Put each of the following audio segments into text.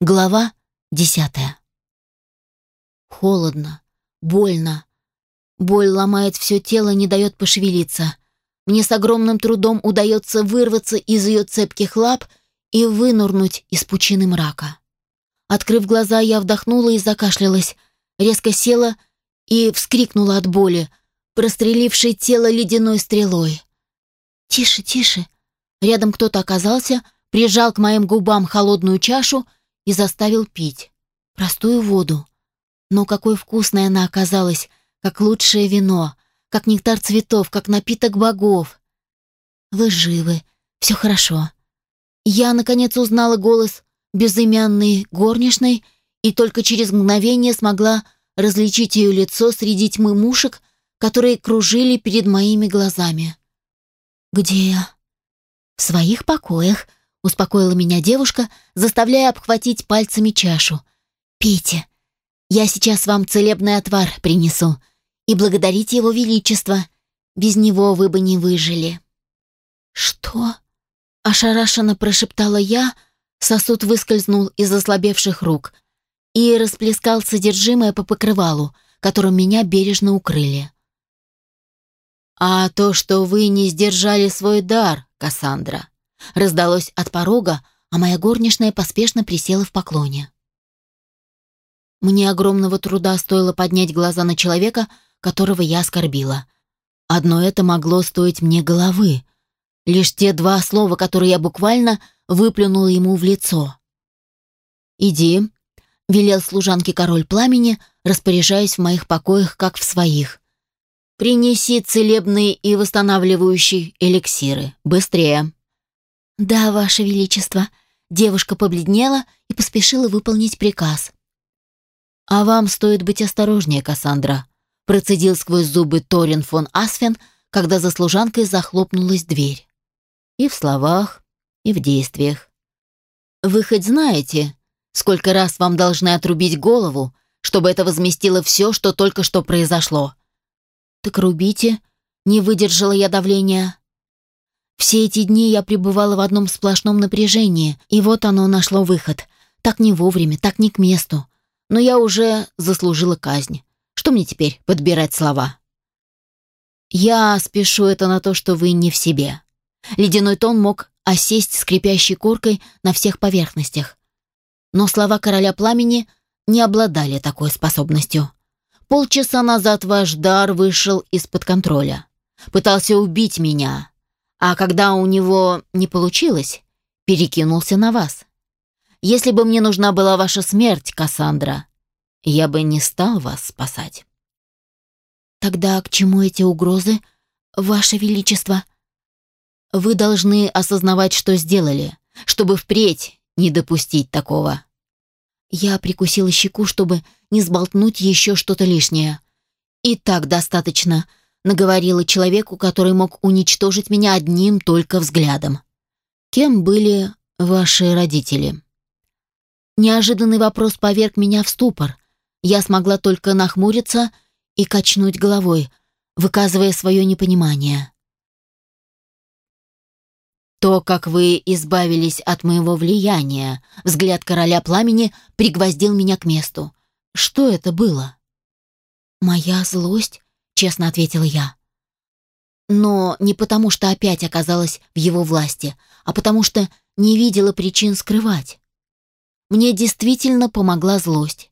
Глава десятая. Холодно, больно. Боль ломает все тело, не дает пошевелиться. Мне с огромным трудом удается вырваться из ее цепких лап и вынурнуть из пучины мрака. Открыв глаза, я вдохнула и закашлялась, резко села и вскрикнула от боли, прострелившей тело ледяной стрелой. «Тише, тише!» Рядом кто-то оказался, прижал к моим губам холодную чашу и заставил пить. Простую воду. Но какой вкусной она оказалась, как лучшее вино, как нектар цветов, как напиток богов. Вы живы, все хорошо. Я, наконец, узнала голос безымянной горничной и только через мгновение смогла различить ее лицо среди тьмы мушек, которые кружили перед моими глазами. «Где я?» «В своих покоях», — успокоила меня девушка, заставляя обхватить пальцами чашу. «Пейте. Я сейчас вам целебный отвар принесу. И благодарите его величество. Без него вы бы не выжили». «Что?» — ошарашенно прошептала я, сосуд выскользнул из ослабевших рук и расплескал содержимое по покрывалу, которым меня бережно укрыли. «А то, что вы не сдержали свой дар, Кассандра», раздалось от порога, а моя горничная поспешно присела в поклоне. Мне огромного труда стоило поднять глаза на человека, которого я оскорбила. Одно это могло стоить мне головы. Лишь те два слова, которые я буквально выплюнула ему в лицо. «Иди», — велел служанке король пламени, распоряжаясь в моих покоях, как в своих. Принеси целебные и восстанавливающие эликсиры. Быстрее. Да, ваше величество. Девушка побледнела и поспешила выполнить приказ. А вам стоит быть осторожнее, Кассандра, процедил сквозь зубы Торин фон Асфен, когда за служанкой захлопнулась дверь. И в словах, и в действиях. Вы хоть знаете, сколько раз вам должны отрубить голову, чтобы это возместило все, что только что произошло? «Так рубите», — не выдержала я давления. Все эти дни я пребывала в одном сплошном напряжении, и вот оно нашло выход. Так не вовремя, так не к месту. Но я уже заслужила казнь. Что мне теперь подбирать слова? Я спешу это на то, что вы не в себе. Ледяной тон мог осесть скрипящей коркой на всех поверхностях. Но слова короля пламени не обладали такой способностью. Полчаса назад ваш дар вышел из-под контроля. Пытался убить меня. А когда у него не получилось, перекинулся на вас. Если бы мне нужна была ваша смерть, Кассандра, я бы не стал вас спасать. Тогда к чему эти угрозы, ваше величество? Вы должны осознавать, что сделали, чтобы впредь не допустить такого. Я прикусила щеку, чтобы не сболтнуть еще что-то лишнее. «И так достаточно», — наговорила человеку, который мог уничтожить меня одним только взглядом. «Кем были ваши родители?» Неожиданный вопрос поверг меня в ступор. Я смогла только нахмуриться и качнуть головой, выказывая свое непонимание. То, как вы избавились от моего влияния, взгляд короля пламени пригвоздил меня к месту. Что это было? Моя злость, честно ответила я. Но не потому, что опять оказалась в его власти, а потому что не видела причин скрывать. Мне действительно помогла злость.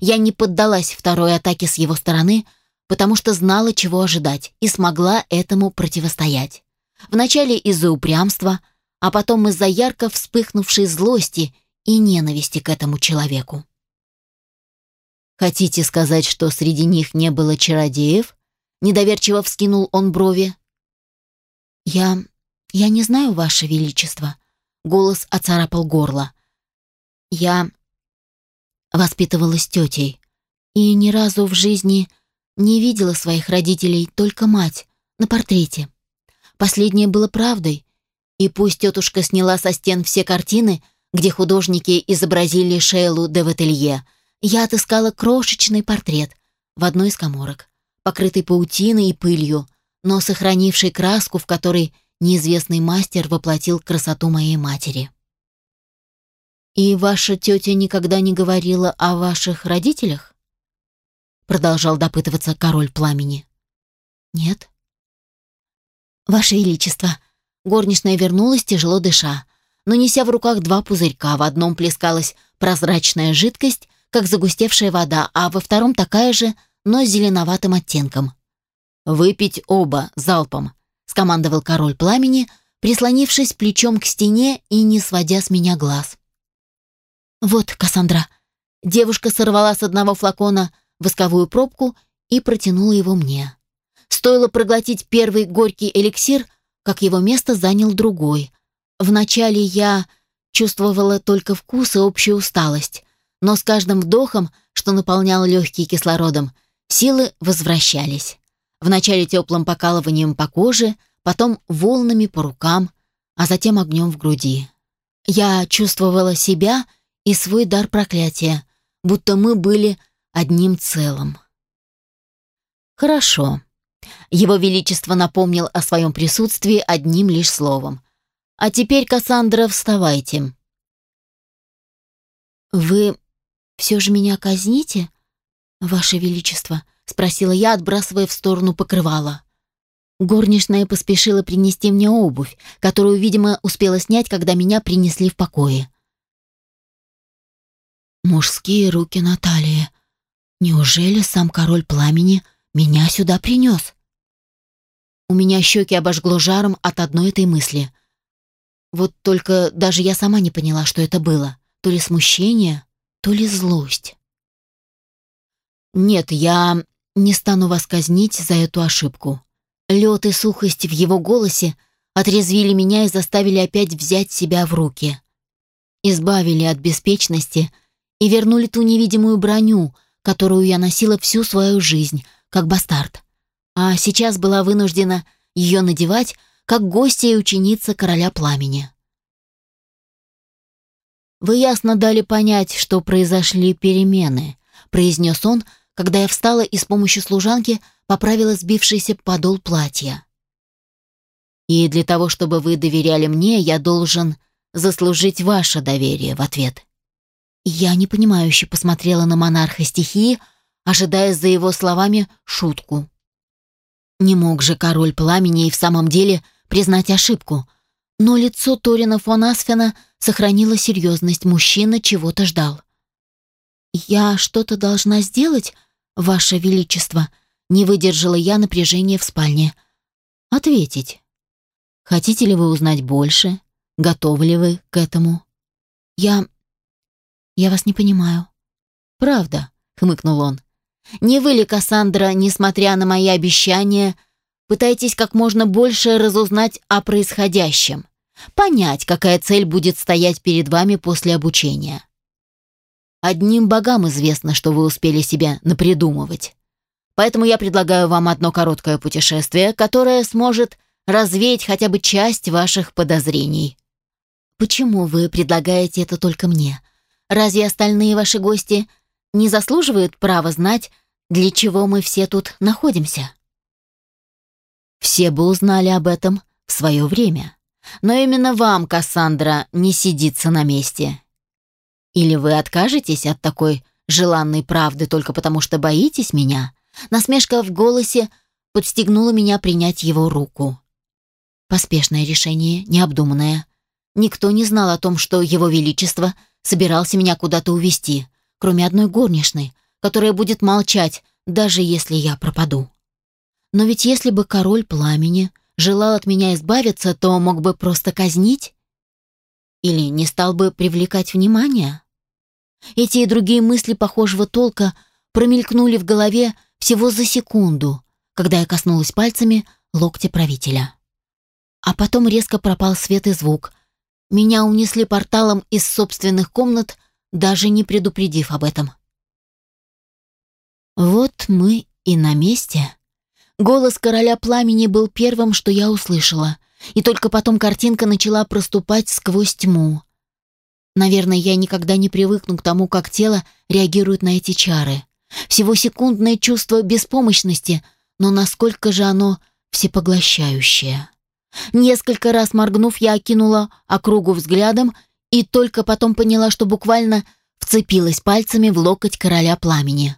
Я не поддалась второй атаке с его стороны, потому что знала, чего ожидать, и смогла этому противостоять. Вначале из-за упрямства, а потом из-за ярко вспыхнувшей злости и ненависти к этому человеку. «Хотите сказать, что среди них не было чародеев?» Недоверчиво вскинул он брови. «Я... я не знаю, Ваше Величество». Голос оцарапал горло. «Я воспитывалась тетей и ни разу в жизни не видела своих родителей, только мать, на портрете. Последнее было правдой. И пусть тетушка сняла со стен все картины, где художники изобразили Шейлу де Вателье, я отыскала крошечный портрет в одной из коморок, покрытый паутиной и пылью, но сохранивший краску, в которой неизвестный мастер воплотил красоту моей матери. «И ваша тетя никогда не говорила о ваших родителях?» Продолжал допытываться король пламени. «Нет». «Ваше Величество», горничная вернулась, тяжело дыша, но неся в руках два пузырька. В одном плескалась прозрачная жидкость, как загустевшая вода, а во втором такая же, но с зеленоватым оттенком. «Выпить оба, залпом», — скомандовал король пламени, прислонившись плечом к стене и не сводя с меня глаз. «Вот, Кассандра». Девушка сорвала с одного флакона восковую пробку и протянула его мне. Стоило проглотить первый горький эликсир, как его место занял другой. Вначале я чувствовала только вкус и общую усталость, но с каждым вдохом, что наполнял легкие кислородом, силы возвращались. Вначале теплым покалыванием по коже, потом волнами по рукам, а затем огнем в груди. Я чувствовала себя и свой дар проклятия, будто мы были одним целым. Хорошо. Его Величество напомнил о своем присутствии одним лишь словом. А теперь, Кассандра, вставайте. Вы все же меня казните, Ваше Величество? Спросила я, отбрасывая в сторону покрывала. Горничная поспешила принести мне обувь, которую, видимо, успела снять, когда меня принесли в покое. Мужские руки Натальи. Неужели сам король пламени меня сюда принес? У меня щеки обожгло жаром от одной этой мысли. Вот только даже я сама не поняла, что это было. То ли смущение, то ли злость. Нет, я не стану вас казнить за эту ошибку. Лед и сухость в его голосе отрезвили меня и заставили опять взять себя в руки. Избавили от беспечности и вернули ту невидимую броню, которую я носила всю свою жизнь, как бастард. А сейчас была вынуждена ее надевать, как гостья и ученица короля пламени. «Вы ясно дали понять, что произошли перемены», — произнес он, когда я встала и с помощью служанки поправила сбившийся подол платья. «И для того, чтобы вы доверяли мне, я должен заслужить ваше доверие в ответ». Я непонимающе посмотрела на монарха стихии, ожидая за его словами шутку. Не мог же король пламени и в самом деле признать ошибку, но лицо Торина фон Асфена сохранило серьезность, мужчина чего-то ждал. «Я что-то должна сделать, ваше величество?» Не выдержала я напряжения в спальне. «Ответить. Хотите ли вы узнать больше? Готовы ли вы к этому?» «Я... я вас не понимаю». «Правда», — хмыкнул он. «Не вы ли, Кассандра, несмотря на мои обещания, пытаетесь как можно больше разузнать о происходящем, понять, какая цель будет стоять перед вами после обучения?» Одним богам известно, что вы успели себе напридумывать. Поэтому я предлагаю вам одно короткое путешествие, которое сможет развеять хотя бы часть ваших подозрений. Почему вы предлагаете это только мне? Разве остальные ваши гости не заслуживают права знать, для чего мы все тут находимся? Все бы узнали об этом в свое время. Но именно вам, Кассандра, не сидится на месте. Или вы откажетесь от такой желанной правды только потому, что боитесь меня? Насмешка в голосе подстегнула меня принять его руку. Поспешное решение, необдуманное. Никто не знал о том, что его величество собирался меня куда-то увезти, кроме одной горничной, которая будет молчать, даже если я пропаду. Но ведь если бы король пламени желал от меня избавиться, то мог бы просто казнить или не стал бы привлекать внимание. Эти и другие мысли похожего толка промелькнули в голове всего за секунду, когда я коснулась пальцами локтя правителя. А потом резко пропал свет и звук. Меня унесли порталом из собственных комнат, даже не предупредив об этом. Вот мы и на месте. Голос короля пламени был первым, что я услышала, и только потом картинка начала проступать сквозь тьму. Наверное, я никогда не привыкну к тому, как тело реагирует на эти чары. Всего секундное чувство беспомощности, но насколько же оно всепоглощающее. Несколько раз моргнув, я окинула округу взглядом и только потом поняла, что буквально вцепилась пальцами в локоть короля пламени.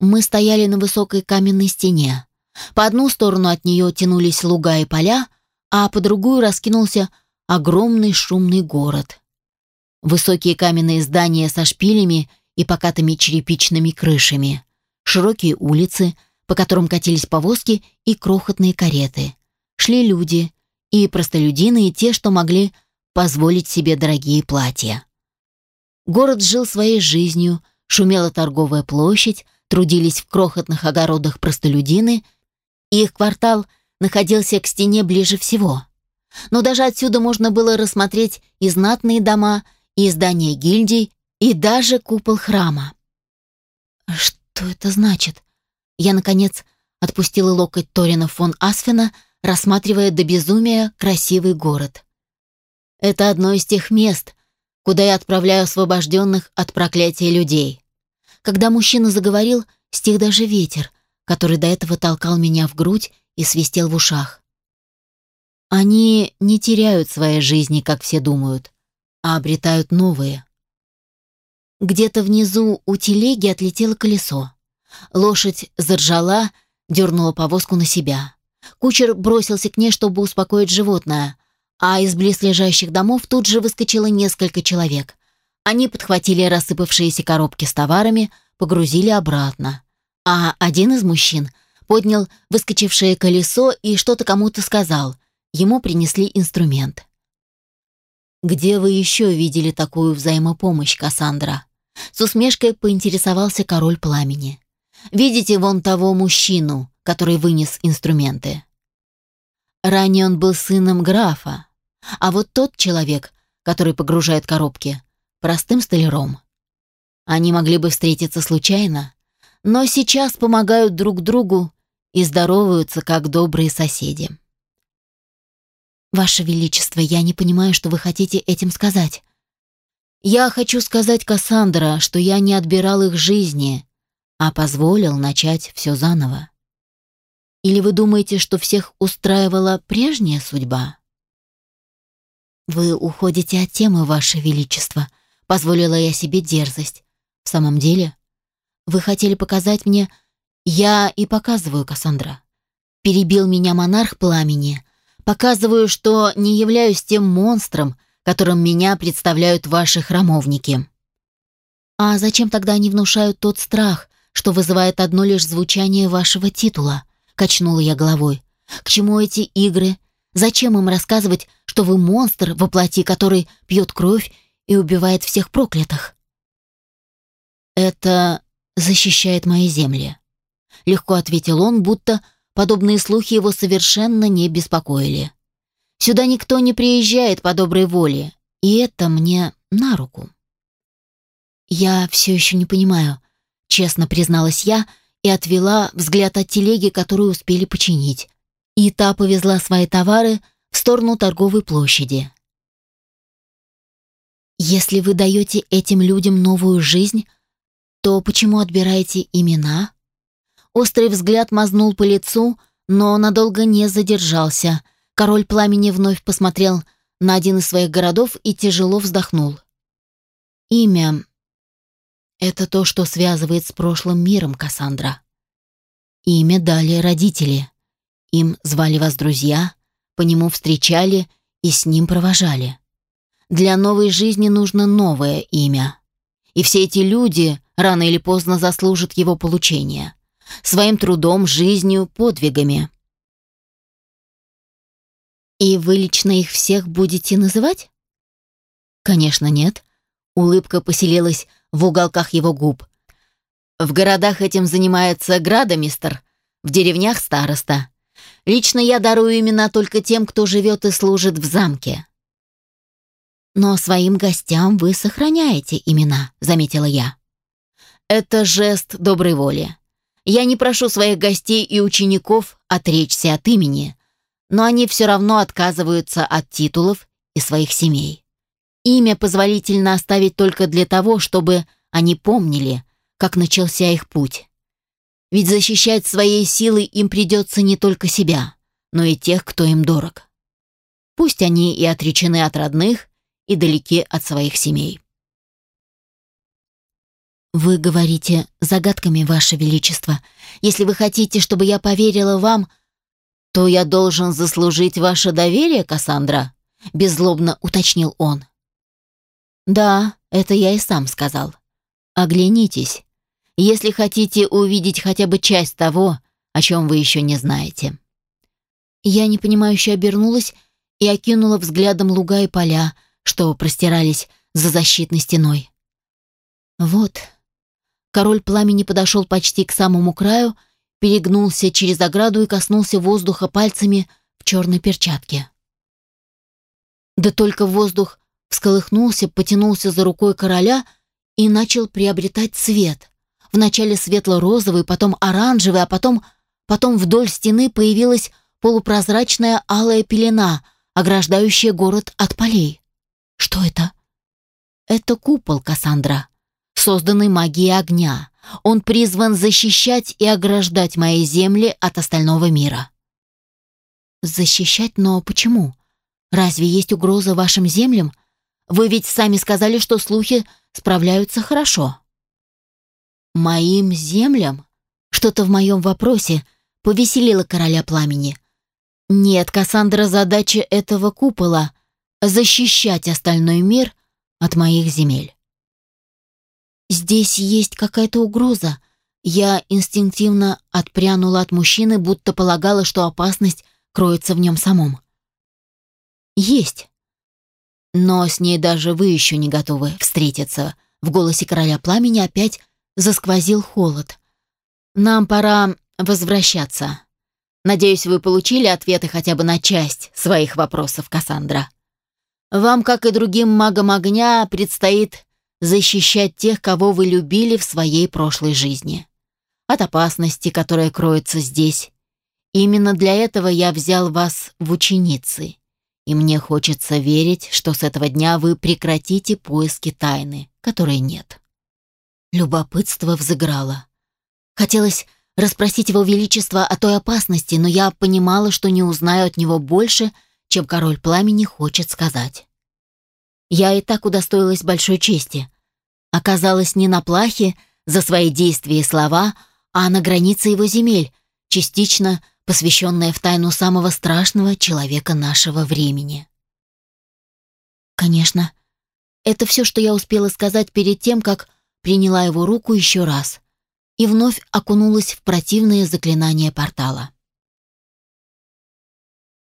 Мы стояли на высокой каменной стене. По одну сторону от нее тянулись луга и поля, а по другую раскинулся огромный шумный город. Высокие каменные здания со шпилями и покатыми черепичными крышами, широкие улицы, по которым катились повозки и крохотные кареты. Шли люди, и простолюдины, и те, что могли позволить себе дорогие платья. Город жил своей жизнью, шумела торговая площадь, трудились в крохотных огородах простолюдины, и их квартал находился к стене ближе всего. Но даже отсюда можно было рассмотреть и знатные дома, и здания гильдий, и даже купол храма. Что это значит? Я, наконец, отпустила локоть Торина фон Асфена, рассматривая до безумия красивый город. Это одно из тех мест, куда я отправляю освобожденных от проклятия людей. Когда мужчина заговорил, стих даже ветер, который до этого толкал меня в грудь и свистел в ушах. Они не теряют своей жизни, как все думают, а обретают новые. Где-то внизу у телеги отлетело колесо. Лошадь заржала, дернула повозку на себя. Кучер бросился к ней, чтобы успокоить животное, а из близлежащих домов тут же выскочило несколько человек. Они подхватили рассыпавшиеся коробки с товарами, погрузили обратно. А один из мужчин поднял выскочившее колесо и что-то кому-то сказал. Ему принесли инструмент. «Где вы еще видели такую взаимопомощь, Кассандра?» С усмешкой поинтересовался король пламени. «Видите вон того мужчину, который вынес инструменты?» Ранее он был сыном графа, а вот тот человек, который погружает коробки, простым столяром. Они могли бы встретиться случайно, но сейчас помогают друг другу и здороваются, как добрые соседи. «Ваше Величество, я не понимаю, что вы хотите этим сказать». «Я хочу сказать, Кассандра, что я не отбирал их жизни, а позволил начать все заново. Или вы думаете, что всех устраивала прежняя судьба?» «Вы уходите от темы, Ваше Величество», — позволила я себе дерзость. «В самом деле, вы хотели показать мне...» «Я и показываю, Кассандра». Перебил меня монарх пламени. «Показываю, что не являюсь тем монстром, которым меня представляют ваши храмовники». «А зачем тогда они внушают тот страх, что вызывает одно лишь звучание вашего титула?» — качнула я головой. «К чему эти игры? Зачем им рассказывать, что вы монстр во плоти, который пьет кровь и убивает всех проклятых?» «Это защищает мои земли», — легко ответил он, будто подобные слухи его совершенно не беспокоили. «Сюда никто не приезжает по доброй воле, и это мне на руку». «Я все еще не понимаю», — честно призналась я и отвела взгляд от телеги, которую успели починить. И та повезла свои товары в сторону торговой площади. «Если вы даете этим людям новую жизнь, то почему отбираете имена?» Острый взгляд мазнул по лицу, но надолго не задержался. Король пламени вновь посмотрел на один из своих городов и тяжело вздохнул. «Имя — это то, что связывает с прошлым миром, Кассандра. Имя дали родители. Им звали вас друзья, по нему встречали и с ним провожали. Для новой жизни нужно новое имя. И все эти люди рано или поздно заслужат его получения. Своим трудом, жизнью, подвигами. И вы лично их всех будете называть? Конечно, нет. Улыбка поселилась в уголках его губ. В городах этим занимается градомистр, в деревнях староста. Лично я дарую имена только тем, кто живет и служит в замке. Но своим гостям вы сохраняете имена, заметила я. Это жест доброй воли. Я не прошу своих гостей и учеников отречься от имени, но они все равно отказываются от титулов и своих семей. Имя позволительно оставить только для того, чтобы они помнили, как начался их путь. Ведь защищать своей силой им придется не только себя, но и тех, кто им дорог. Пусть они и отречены от родных, и далеки от своих семей. «Вы говорите загадками, Ваше Величество. Если вы хотите, чтобы я поверила вам, то я должен заслужить ваше доверие, Кассандра», — беззлобно уточнил он. «Да, это я и сам сказал. Оглянитесь, если хотите увидеть хотя бы часть того, о чем вы еще не знаете». Я непонимающе обернулась и окинула взглядом луга и поля, что простирались за защитной стеной. Вот, Король пламени подошел почти к самому краю, перегнулся через ограду и коснулся воздуха пальцами в черной перчатке. Да только воздух всколыхнулся, потянулся за рукой короля и начал приобретать цвет. Вначале светло-розовый, потом оранжевый, а потом, потом вдоль стены появилась полупрозрачная алая пелена, ограждающая город от полей. Что это? Это купол, Кассандра созданный магией огня. Он призван защищать и ограждать мои земли от остального мира. Защищать? Но почему? Разве есть угроза вашим землям? Вы ведь сами сказали, что слухи справляются хорошо. Моим землям? Что-то в моем вопросе повеселило короля пламени. Нет, Кассандра, задача этого купола — защищать остальной мир от моих земель. Здесь есть какая-то угроза. Я инстинктивно отпрянула от мужчины, будто полагала, что опасность кроется в нем самом. Есть. Но с ней даже вы еще не готовы встретиться. В голосе короля пламени опять засквозил холод. Нам пора возвращаться. Надеюсь, вы получили ответы хотя бы на часть своих вопросов, Кассандра. Вам, как и другим магам огня, предстоит защищать тех, кого вы любили в своей прошлой жизни. От опасности, которая кроется здесь. Именно для этого я взял вас в ученицы. И мне хочется верить, что с этого дня вы прекратите поиски тайны, которой нет. Любопытство взыграло. Хотелось расспросить его величество о той опасности, но я понимала, что не узнаю от него больше, чем король пламени хочет сказать. Я и так удостоилась большой чести оказалась не на плахе за свои действия и слова, а на границе его земель, частично посвященная в тайну самого страшного человека нашего времени. Конечно, это все, что я успела сказать перед тем, как приняла его руку еще раз и вновь окунулась в противное заклинание портала.